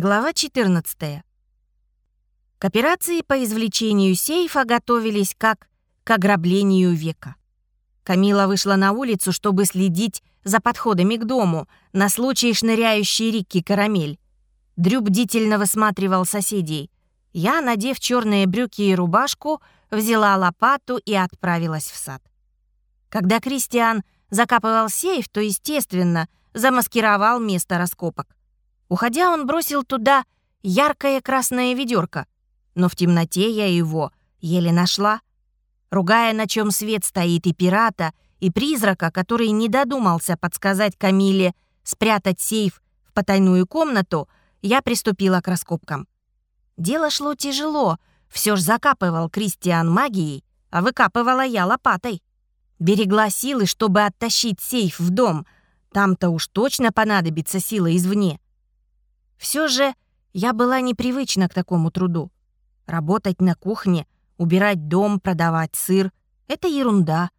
Глава 14. К операции по извлечению сейфа готовились как к ограблению века. Камила вышла на улицу, чтобы следить за подходами к дому на случай шныряющей Рикки Карамель. Дрю бдительно высматривал соседей. Я, надев черные брюки и рубашку, взяла лопату и отправилась в сад. Когда Кристиан закапывал сейф, то, естественно, замаскировал место раскопок. Уходя, он бросил туда яркое красное ведерко, но в темноте я его еле нашла. Ругая, на чем свет стоит и пирата, и призрака, который не додумался подсказать Камиле спрятать сейф в потайную комнату, я приступила к раскопкам. Дело шло тяжело, все ж закапывал Кристиан магией, а выкапывала я лопатой. Берегла силы, чтобы оттащить сейф в дом. Там-то уж точно понадобится сила извне. Все же я была непривычна к такому труду. Работать на кухне, убирать дом, продавать сыр — это ерунда.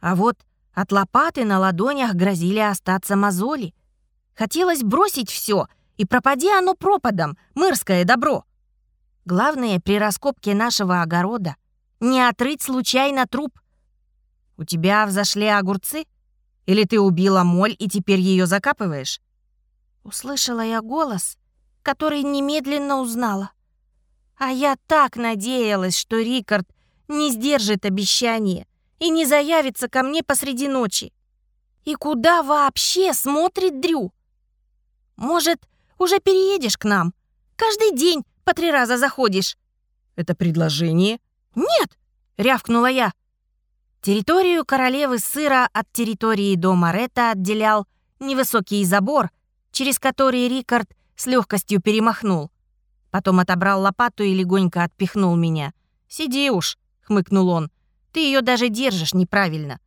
А вот от лопаты на ладонях грозили остаться мозоли. Хотелось бросить все, и пропади оно пропадом, мырское добро. Главное при раскопке нашего огорода — не отрыть случайно труп. У тебя взошли огурцы? Или ты убила моль и теперь ее закапываешь? Услышала я голос, который немедленно узнала. А я так надеялась, что Рикард не сдержит обещание и не заявится ко мне посреди ночи. И куда вообще смотрит Дрю? Может, уже переедешь к нам? Каждый день по три раза заходишь. Это предложение? Нет, рявкнула я. Территорию королевы сыра от территории дома Ретта отделял невысокий забор, через который Рикард с легкостью перемахнул. Потом отобрал лопату и легонько отпихнул меня. «Сиди уж», — хмыкнул он. «Ты ее даже держишь неправильно».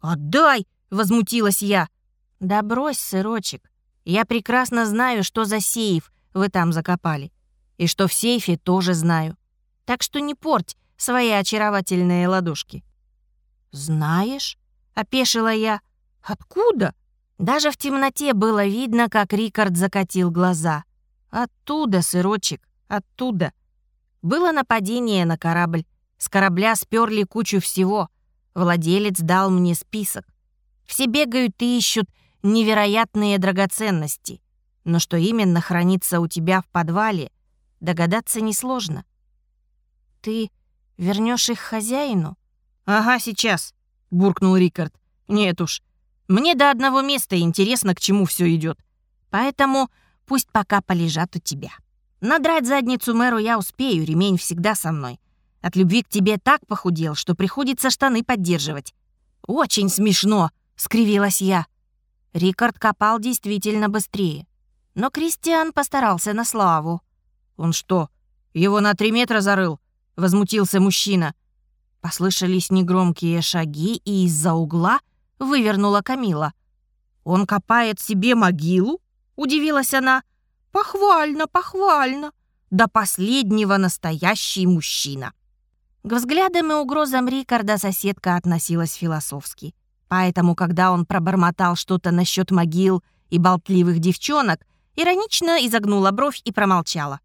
«Отдай!» — возмутилась я. «Да брось, сырочек. Я прекрасно знаю, что за сейф вы там закопали. И что в сейфе тоже знаю. Так что не порть свои очаровательные ладошки». «Знаешь?» — опешила я. «Откуда?» Даже в темноте было видно, как Рикард закатил глаза. «Оттуда, сырочек, оттуда». Было нападение на корабль. С корабля сперли кучу всего. Владелец дал мне список. Все бегают и ищут невероятные драгоценности. Но что именно хранится у тебя в подвале, догадаться несложно. Ты вернешь их хозяину? Ага, сейчас, буркнул Рикард. Нет уж, мне до одного места интересно, к чему все идет. Поэтому пусть пока полежат у тебя. Надрать задницу мэру я успею, ремень всегда со мной. От любви к тебе так похудел, что приходится штаны поддерживать. Очень смешно, скривилась я. Рикард копал действительно быстрее. Но Кристиан постарался на славу. «Он что, его на три метра зарыл?» — возмутился мужчина. Послышались негромкие шаги, и из-за угла — вывернула Камила. «Он копает себе могилу?» — удивилась она. «Похвально, похвально. До последнего настоящий мужчина». К взглядам и угрозам Рикарда соседка относилась философски. Поэтому, когда он пробормотал что-то насчет могил и болтливых девчонок, иронично изогнула бровь и промолчала.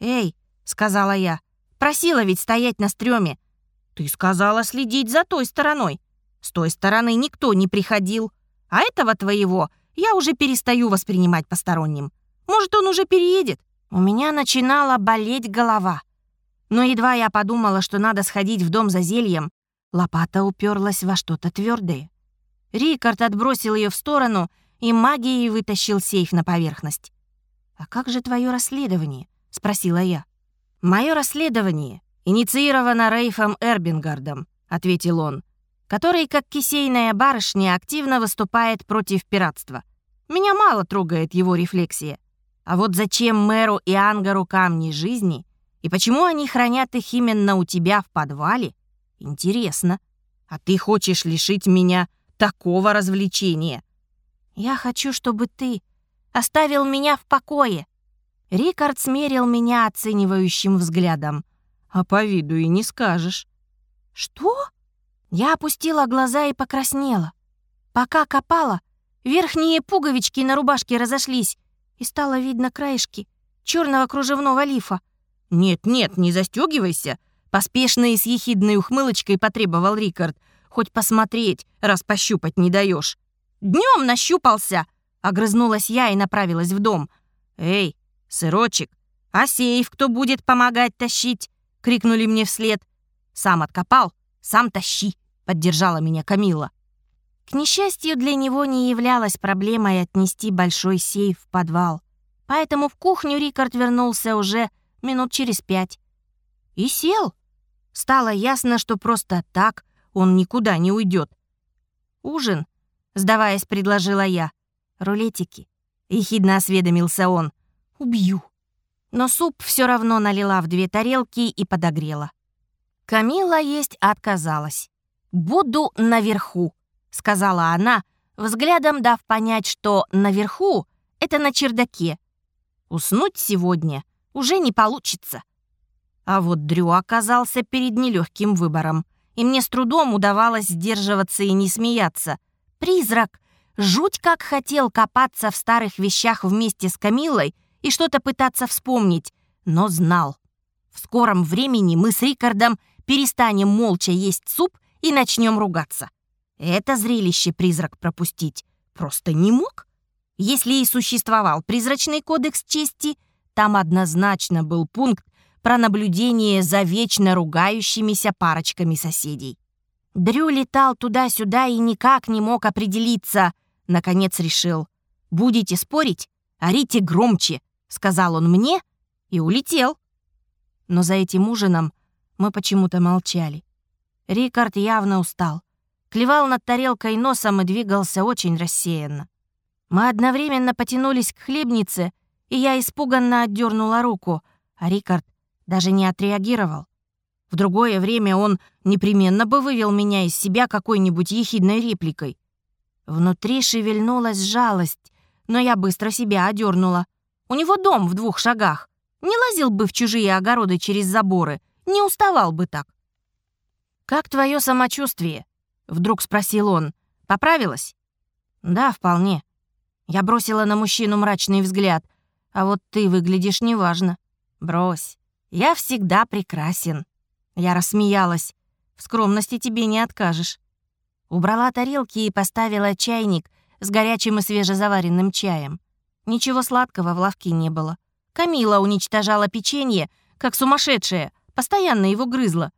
«Эй», — сказала я, — «просила ведь стоять на стреме. Ты сказала следить за той стороной. С той стороны никто не приходил. А этого твоего я уже перестаю воспринимать посторонним. Может, он уже переедет? У меня начинала болеть голова. Но едва я подумала, что надо сходить в дом за зельем, лопата уперлась во что-то твердое. Рикард отбросил ее в сторону и магией вытащил сейф на поверхность. «А как же твое расследование?» — спросила я. «Мое расследование инициировано Рейфом Эрбингардом», — ответил он который, как кисейная барышня, активно выступает против пиратства. Меня мало трогает его рефлексия. А вот зачем мэру и Ангару камни жизни, и почему они хранят их именно у тебя в подвале, интересно. А ты хочешь лишить меня такого развлечения? Я хочу, чтобы ты оставил меня в покое. Рикард смерил меня оценивающим взглядом. А по виду и не скажешь. Что? Я опустила глаза и покраснела. Пока копала, верхние пуговички на рубашке разошлись, и стало видно краешки. черного кружевного лифа. «Нет-нет, не застегивайся!» Поспешно и с ехидной ухмылочкой потребовал Рикард. «Хоть посмотреть, раз пощупать не даешь. Днем нащупался!» Огрызнулась я и направилась в дом. «Эй, сырочек, а сейф кто будет помогать тащить?» — крикнули мне вслед. «Сам откопал, сам тащи», — поддержала меня Камила. К несчастью, для него не являлась проблемой отнести большой сейф в подвал. Поэтому в кухню Рикард вернулся уже минут через пять. И сел. Стало ясно, что просто так он никуда не уйдет. «Ужин», — сдаваясь, предложила я. «Рулетики», — ехидно осведомился он. «Убью». Но суп все равно налила в две тарелки и подогрела. Камила есть отказалась. «Буду наверху», — сказала она, взглядом дав понять, что наверху — это на чердаке. Уснуть сегодня уже не получится. А вот Дрю оказался перед нелегким выбором, и мне с трудом удавалось сдерживаться и не смеяться. Призрак жуть как хотел копаться в старых вещах вместе с Камилой и что-то пытаться вспомнить, но знал. В скором времени мы с Рикардом перестанем молча есть суп и начнем ругаться. Это зрелище призрак пропустить просто не мог. Если и существовал призрачный кодекс чести, там однозначно был пункт про наблюдение за вечно ругающимися парочками соседей. Дрю летал туда-сюда и никак не мог определиться. Наконец решил. «Будете спорить? Орите громче», — сказал он мне и улетел. Но за этим ужином мы почему-то молчали. Рикард явно устал. Клевал над тарелкой носом и двигался очень рассеянно. Мы одновременно потянулись к хлебнице, и я испуганно отдернула руку, а Рикард даже не отреагировал. В другое время он непременно бы вывел меня из себя какой-нибудь ехидной репликой. Внутри шевельнулась жалость, но я быстро себя одернула. У него дом в двух шагах. Не лазил бы в чужие огороды через заборы, не уставал бы так. «Как твое самочувствие?» — вдруг спросил он. «Поправилась?» «Да, вполне». Я бросила на мужчину мрачный взгляд. «А вот ты выглядишь неважно. Брось. Я всегда прекрасен». Я рассмеялась. «В скромности тебе не откажешь». Убрала тарелки и поставила чайник с горячим и свежезаваренным чаем. Ничего сладкого в лавке не было. Камила уничтожала печенье, как сумасшедшая, постоянно его грызла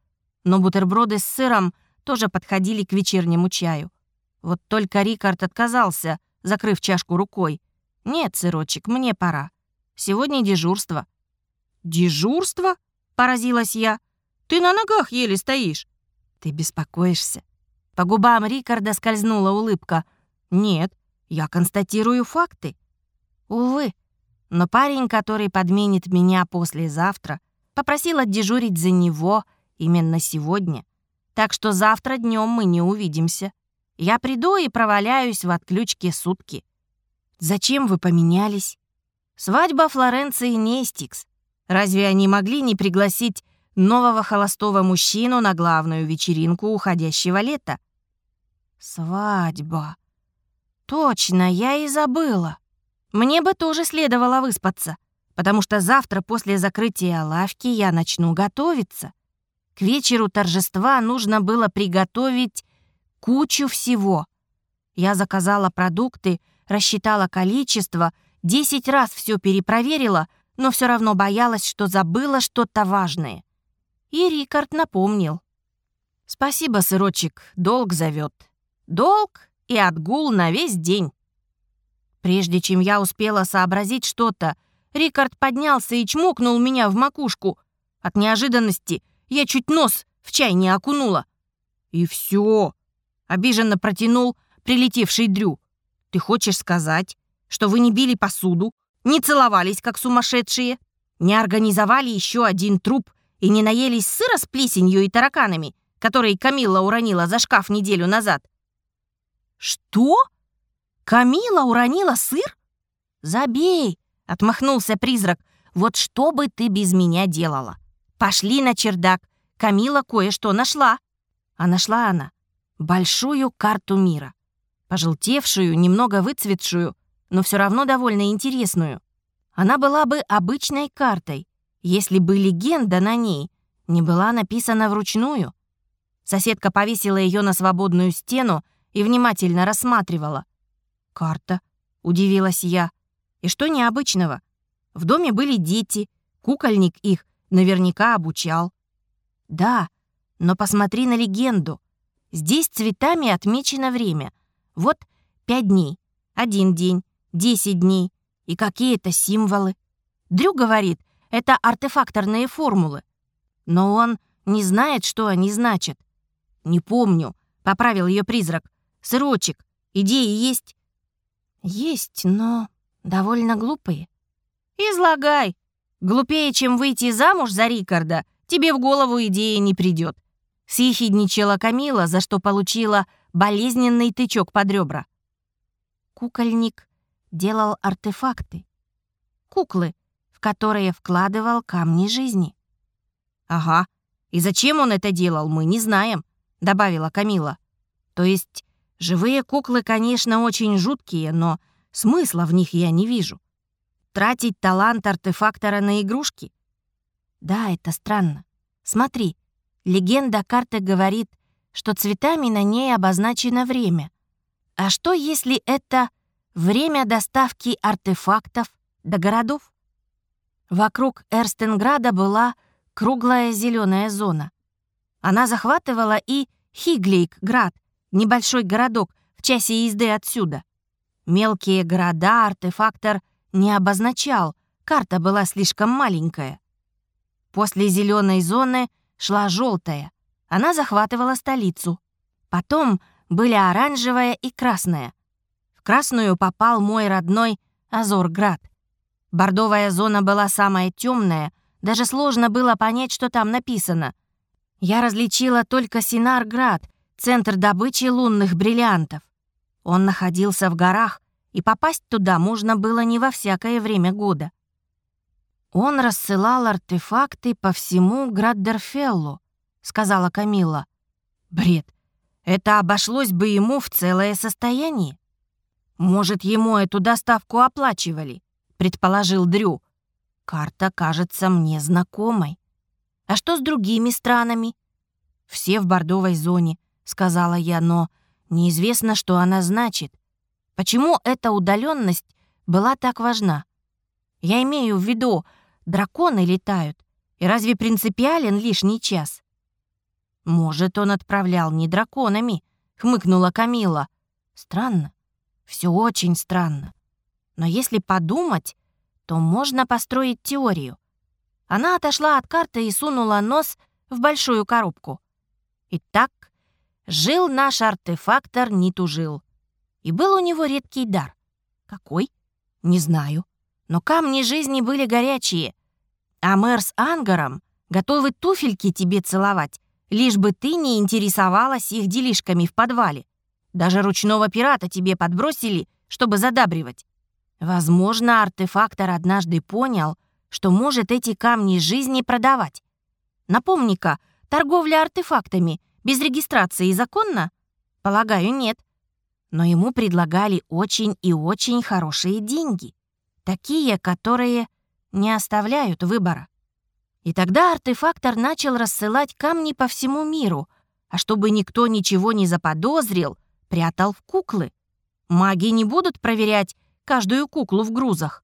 но бутерброды с сыром тоже подходили к вечернему чаю. Вот только Рикард отказался, закрыв чашку рукой. «Нет, сырочек, мне пора. Сегодня дежурство». «Дежурство?» — поразилась я. «Ты на ногах еле стоишь». «Ты беспокоишься». По губам Рикарда скользнула улыбка. «Нет, я констатирую факты». «Увы, но парень, который подменит меня послезавтра, попросил отдежурить за него Именно сегодня. Так что завтра днем мы не увидимся. Я приду и проваляюсь в отключке сутки. Зачем вы поменялись? Свадьба Флоренции Нестикс. Разве они могли не пригласить нового холостого мужчину на главную вечеринку уходящего лета? Свадьба. Точно, я и забыла. Мне бы тоже следовало выспаться, потому что завтра после закрытия лавки я начну готовиться. К вечеру торжества нужно было приготовить кучу всего. Я заказала продукты, рассчитала количество, десять раз все перепроверила, но все равно боялась, что забыла что-то важное. И Рикард напомнил. «Спасибо, сырочек, долг зовет. Долг и отгул на весь день». Прежде чем я успела сообразить что-то, Рикард поднялся и чмокнул меня в макушку. От неожиданности — я чуть нос в чай не окунула. И все. Обиженно протянул прилетевший Дрю. Ты хочешь сказать, что вы не били посуду, не целовались, как сумасшедшие, не организовали еще один труп и не наелись сыра с плесенью и тараканами, которые Камилла уронила за шкаф неделю назад? Что? Камила уронила сыр? Забей, отмахнулся призрак. Вот что бы ты без меня делала? Пошли на чердак. Камила кое-что нашла. А нашла она большую карту мира. Пожелтевшую, немного выцветшую, но все равно довольно интересную. Она была бы обычной картой, если бы легенда на ней не была написана вручную. Соседка повесила ее на свободную стену и внимательно рассматривала. «Карта», — удивилась я. «И что необычного? В доме были дети, кукольник их наверняка обучал». «Да, но посмотри на легенду. Здесь цветами отмечено время. Вот пять дней, один день, десять дней и какие-то символы. Дрю говорит, это артефакторные формулы. Но он не знает, что они значат. «Не помню», — поправил ее призрак. «Сырочек, идеи есть?» «Есть, но довольно глупые». «Излагай. Глупее, чем выйти замуж за Рикарда, тебе в голову идея не придет. Съехидничала Камила, за что получила болезненный тычок под ребра. Кукольник делал артефакты. Куклы, в которые вкладывал камни жизни. «Ага. И зачем он это делал, мы не знаем», — добавила Камила. «То есть живые куклы, конечно, очень жуткие, но смысла в них я не вижу. Тратить талант артефактора на игрушки? Да, это странно. Смотри, легенда карты говорит, что цветами на ней обозначено время. А что, если это время доставки артефактов до городов? Вокруг Эрстенграда была круглая зеленая зона. Она захватывала и Хиглейк-град, небольшой городок в часе езды отсюда. Мелкие города артефактор не обозначал, карта была слишком маленькая. После зеленой зоны шла желтая. Она захватывала столицу. Потом были оранжевая и красная. В красную попал мой родной Азорград. Бордовая зона была самая темная — даже сложно было понять, что там написано. Я различила только Синарград, центр добычи лунных бриллиантов. Он находился в горах, и попасть туда можно было не во всякое время года. Он рассылал артефакты по всему Граддерфеллу, сказала Камила. Бред. Это обошлось бы ему в целое состояние. Может, ему эту доставку оплачивали, предположил Дрю. Карта кажется мне знакомой. А что с другими странами? Все в бордовой зоне, сказала я, но неизвестно, что она значит. Почему эта удаленность была так важна? Я имею в виду, драконы летают, и разве принципиален лишний час? Может, он отправлял не драконами, хмыкнула Камила. Странно, все очень странно. Но если подумать, то можно построить теорию. Она отошла от карты и сунула нос в большую коробку. Итак, жил наш артефактор, не тужил. И был у него редкий дар. Какой? Не знаю. Но камни жизни были горячие. А мэр с Ангаром готовы туфельки тебе целовать, лишь бы ты не интересовалась их делишками в подвале. Даже ручного пирата тебе подбросили, чтобы задабривать. Возможно, артефактор однажды понял, что может эти камни жизни продавать. Напомни-ка, торговля артефактами без регистрации законна? Полагаю, нет. Но ему предлагали очень и очень хорошие деньги. Такие, которые не оставляют выбора. И тогда артефактор начал рассылать камни по всему миру, а чтобы никто ничего не заподозрил, прятал в куклы. Маги не будут проверять, каждую куклу в грузах.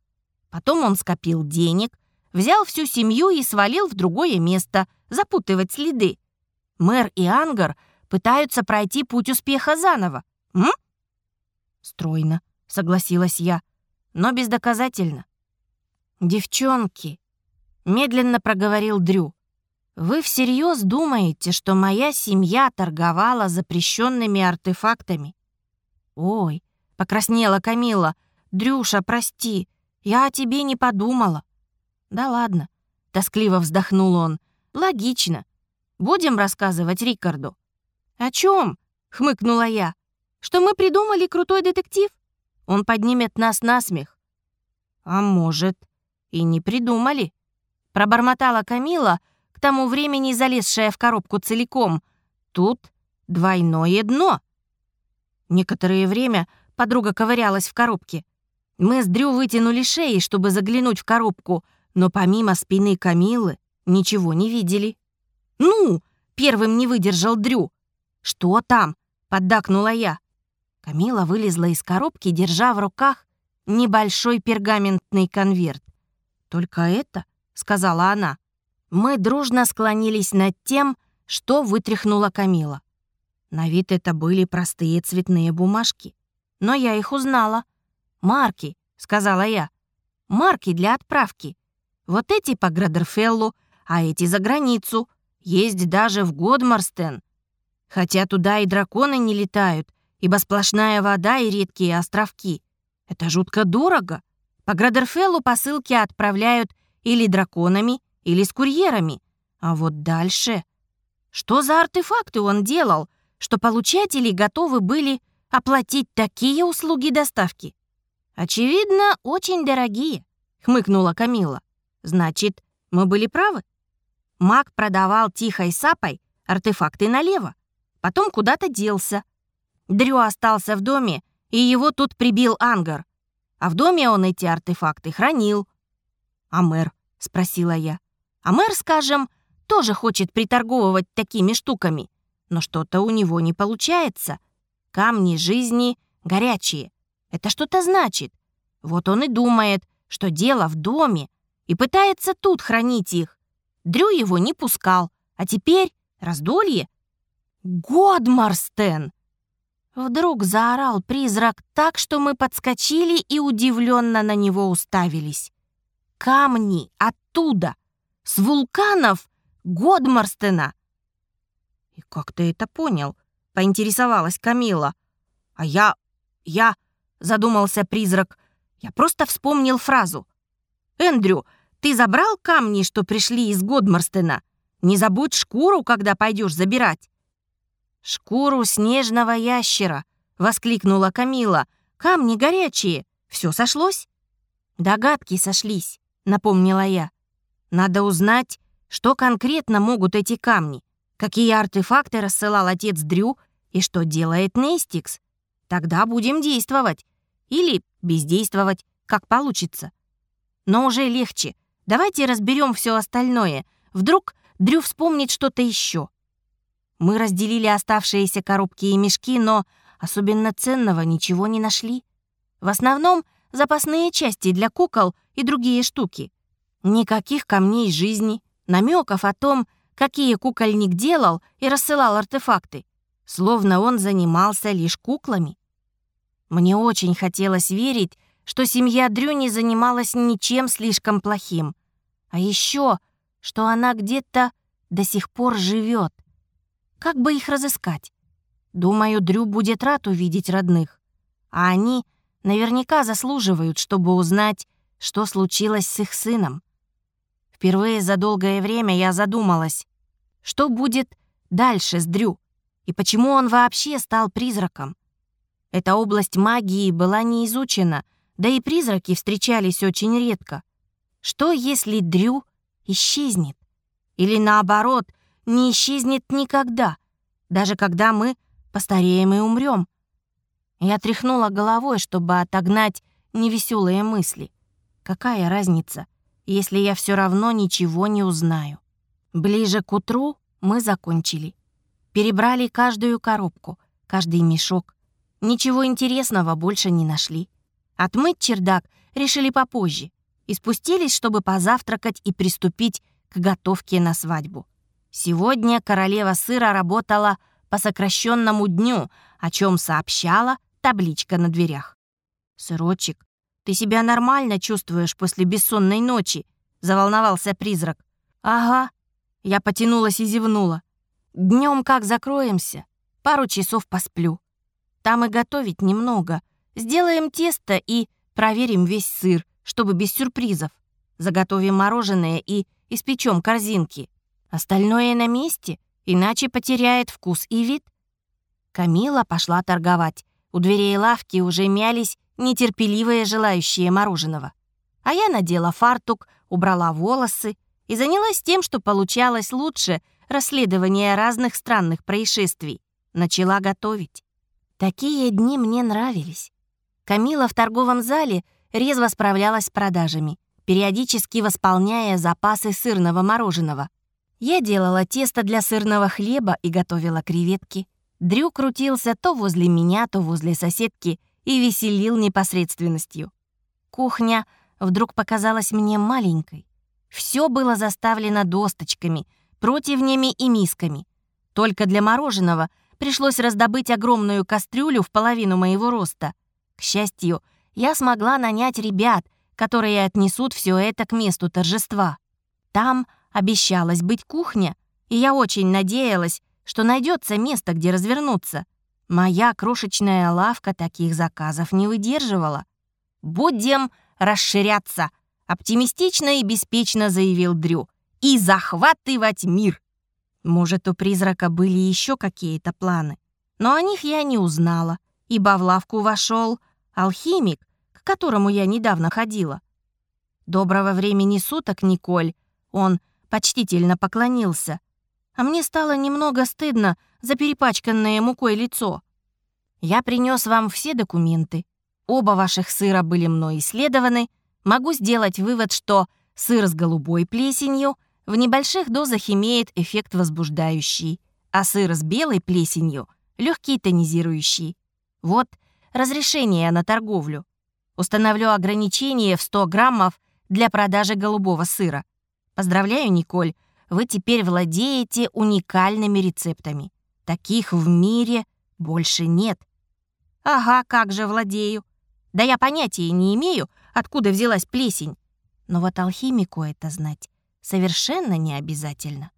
Потом он скопил денег, взял всю семью и свалил в другое место, запутывать следы. Мэр и Ангар пытаются пройти путь успеха заново. М? Стройно, согласилась я, но бездоказательно. Девчонки, медленно проговорил Дрю. Вы всерьез думаете, что моя семья торговала запрещенными артефактами? Ой, покраснела Камила, «Дрюша, прости, я о тебе не подумала». «Да ладно», — тоскливо вздохнул он. «Логично. Будем рассказывать Рикарду». «О чем? хмыкнула я. «Что мы придумали крутой детектив? Он поднимет нас на смех». «А может, и не придумали?» Пробормотала Камила, к тому времени залезшая в коробку целиком. «Тут двойное дно». Некоторое время подруга ковырялась в коробке. Мы с Дрю вытянули шеи, чтобы заглянуть в коробку, но помимо спины Камилы ничего не видели. «Ну!» — первым не выдержал Дрю. «Что там?» — поддакнула я. Камила вылезла из коробки, держа в руках небольшой пергаментный конверт. «Только это?» — сказала она. Мы дружно склонились над тем, что вытряхнула Камила. На вид это были простые цветные бумажки. Но я их узнала. «Марки», — сказала я. «Марки для отправки. Вот эти по Градерфеллу, а эти за границу. Есть даже в Годмарстен. Хотя туда и драконы не летают, ибо сплошная вода и редкие островки. Это жутко дорого. По Градерфеллу посылки отправляют или драконами, или с курьерами. А вот дальше... Что за артефакты он делал, что получатели готовы были оплатить такие услуги доставки? Очевидно, очень дорогие, хмыкнула Камила. Значит, мы были правы? Маг продавал тихой сапой артефакты налево, потом куда-то делся. Дрю остался в доме, и его тут прибил ангар. А в доме он эти артефакты хранил. «А мэр?» — спросила я. «А мэр, скажем, тоже хочет приторговывать такими штуками, но что-то у него не получается. Камни жизни горячие. Это что-то значит. Вот он и думает, что дело в доме, и пытается тут хранить их. Дрю его не пускал, а теперь раздолье. Годмарстен! Вдруг заорал призрак так, что мы подскочили и удивленно на него уставились. Камни оттуда, с вулканов Годмарстена. «И как ты это понял?» — поинтересовалась Камила. «А я... я...» — задумался призрак. «Я просто вспомнил фразу. Эндрю, ты забрал камни, что пришли из Годмарстена? Не забудь шкуру, когда пойдешь забирать». «Шкуру снежного ящера!» — воскликнула Камила. «Камни горячие. Все сошлось?» «Догадки сошлись», — напомнила я. «Надо узнать, что конкретно могут эти камни, какие артефакты рассылал отец Дрю и что делает Нейстикс. Тогда будем действовать. Или бездействовать, как получится. Но уже легче. Давайте разберем все остальное. Вдруг Дрю вспомнит что-то еще. Мы разделили оставшиеся коробки и мешки, но особенно ценного ничего не нашли. В основном запасные части для кукол и другие штуки. Никаких камней жизни, намеков о том, какие кукольник делал и рассылал артефакты, словно он занимался лишь куклами. Мне очень хотелось верить, что семья Дрю не занималась ничем слишком плохим. А еще, что она где-то до сих пор живет. Как бы их разыскать? Думаю, Дрю будет рад увидеть родных. А они наверняка заслуживают, чтобы узнать, что случилось с их сыном. Впервые за долгое время я задумалась, что будет дальше с Дрю и почему он вообще стал призраком. Эта область магии была не изучена, да и призраки встречались очень редко. Что, если Дрю исчезнет? Или наоборот — не исчезнет никогда, даже когда мы постареем и умрем. Я тряхнула головой, чтобы отогнать невеселые мысли. Какая разница, если я все равно ничего не узнаю? Ближе к утру мы закончили. Перебрали каждую коробку, каждый мешок. Ничего интересного больше не нашли. Отмыть чердак решили попозже и спустились, чтобы позавтракать и приступить к готовке на свадьбу. Сегодня королева сыра работала по сокращенному дню, о чем сообщала табличка на дверях. «Сырочек, ты себя нормально чувствуешь после бессонной ночи?» — заволновался призрак. «Ага». Я потянулась и зевнула. Днем как закроемся, пару часов посплю. Там и готовить немного. Сделаем тесто и проверим весь сыр, чтобы без сюрпризов. Заготовим мороженое и испечем корзинки. Остальное на месте, иначе потеряет вкус и вид. Камила пошла торговать. У дверей лавки уже мялись нетерпеливые желающие мороженого. А я надела фартук, убрала волосы и занялась тем, что получалось лучше расследования разных странных происшествий. Начала готовить. Такие дни мне нравились. Камила в торговом зале резво справлялась с продажами, периодически восполняя запасы сырного мороженого. Я делала тесто для сырного хлеба и готовила креветки. Дрю крутился то возле меня, то возле соседки и веселил непосредственностью. Кухня вдруг показалась мне маленькой. Все было заставлено досточками, противнями и мисками. Только для мороженого пришлось раздобыть огромную кастрюлю в половину моего роста. К счастью, я смогла нанять ребят, которые отнесут все это к месту торжества. Там обещалась быть кухня, и я очень надеялась, что найдется место, где развернуться. Моя крошечная лавка таких заказов не выдерживала. «Будем расширяться», — оптимистично и беспечно заявил Дрю, «и захватывать мир». Может, у призрака были еще какие-то планы, но о них я не узнала, ибо в лавку вошел алхимик, к которому я недавно ходила. «Доброго времени суток, Николь!» Он почтительно поклонился а мне стало немного стыдно за перепачканное мукой лицо. Я принес вам все документы. Оба ваших сыра были мной исследованы. Могу сделать вывод, что сыр с голубой плесенью в небольших дозах имеет эффект возбуждающий, а сыр с белой плесенью — легкий тонизирующий. Вот разрешение на торговлю. Установлю ограничение в 100 граммов для продажи голубого сыра. Поздравляю, Николь, вы теперь владеете уникальными рецептами. Таких в мире больше нет. Ага, как же владею. Да я понятия не имею, откуда взялась плесень. Но вот алхимику это знать совершенно не обязательно.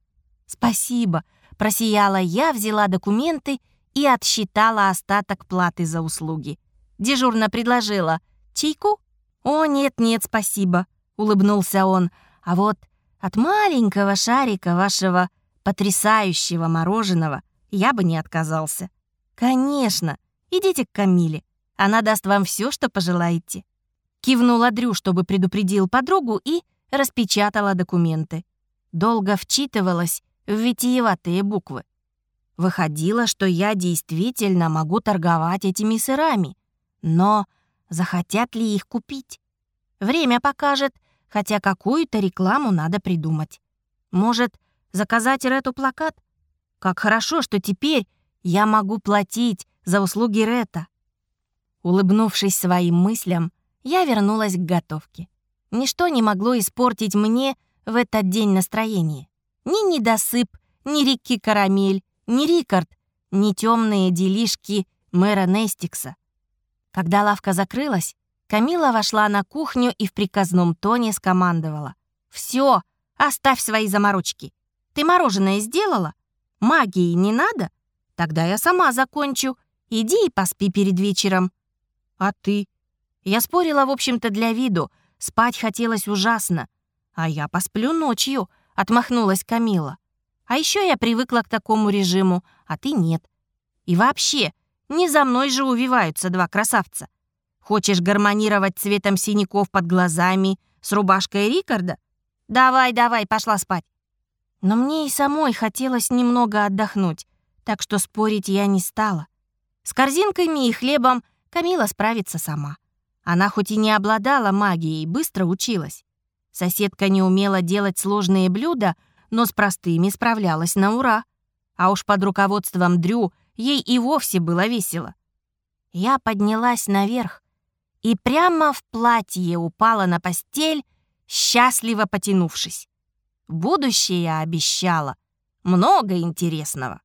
Спасибо, просияла я, взяла документы и отсчитала остаток платы за услуги. Дежурно предложила «Чайку?» «О, нет-нет, спасибо», — улыбнулся он. «А вот от маленького шарика вашего потрясающего мороженого я бы не отказался. Конечно, идите к Камиле. Она даст вам все, что пожелаете. Кивнула Дрю, чтобы предупредил подругу, и распечатала документы. Долго вчитывалась в витиеватые буквы. Выходило, что я действительно могу торговать этими сырами. Но захотят ли их купить? Время покажет, хотя какую-то рекламу надо придумать. Может, заказать Рету плакат? Как хорошо, что теперь я могу платить за услуги Рета. Улыбнувшись своим мыслям, я вернулась к готовке. Ничто не могло испортить мне в этот день настроение. Ни недосып, ни Рикки Карамель, ни Рикард, ни темные делишки мэра Нестикса. Когда лавка закрылась, Камила вошла на кухню и в приказном тоне скомандовала. «Все, оставь свои заморочки. Ты мороженое сделала? Магии не надо? Тогда я сама закончу. Иди и поспи перед вечером». «А ты?» Я спорила, в общем-то, для виду. Спать хотелось ужасно. «А я посплю ночью», — отмахнулась Камила. «А еще я привыкла к такому режиму, а ты нет. И вообще, не за мной же увиваются два красавца. Хочешь гармонировать цветом синяков под глазами с рубашкой Рикарда? Давай, давай, пошла спать. Но мне и самой хотелось немного отдохнуть, так что спорить я не стала. С корзинками и хлебом Камила справится сама. Она хоть и не обладала магией, быстро училась. Соседка не умела делать сложные блюда, но с простыми справлялась на ура. А уж под руководством Дрю ей и вовсе было весело. Я поднялась наверх, и прямо в платье упала на постель, счастливо потянувшись. Будущее обещало много интересного.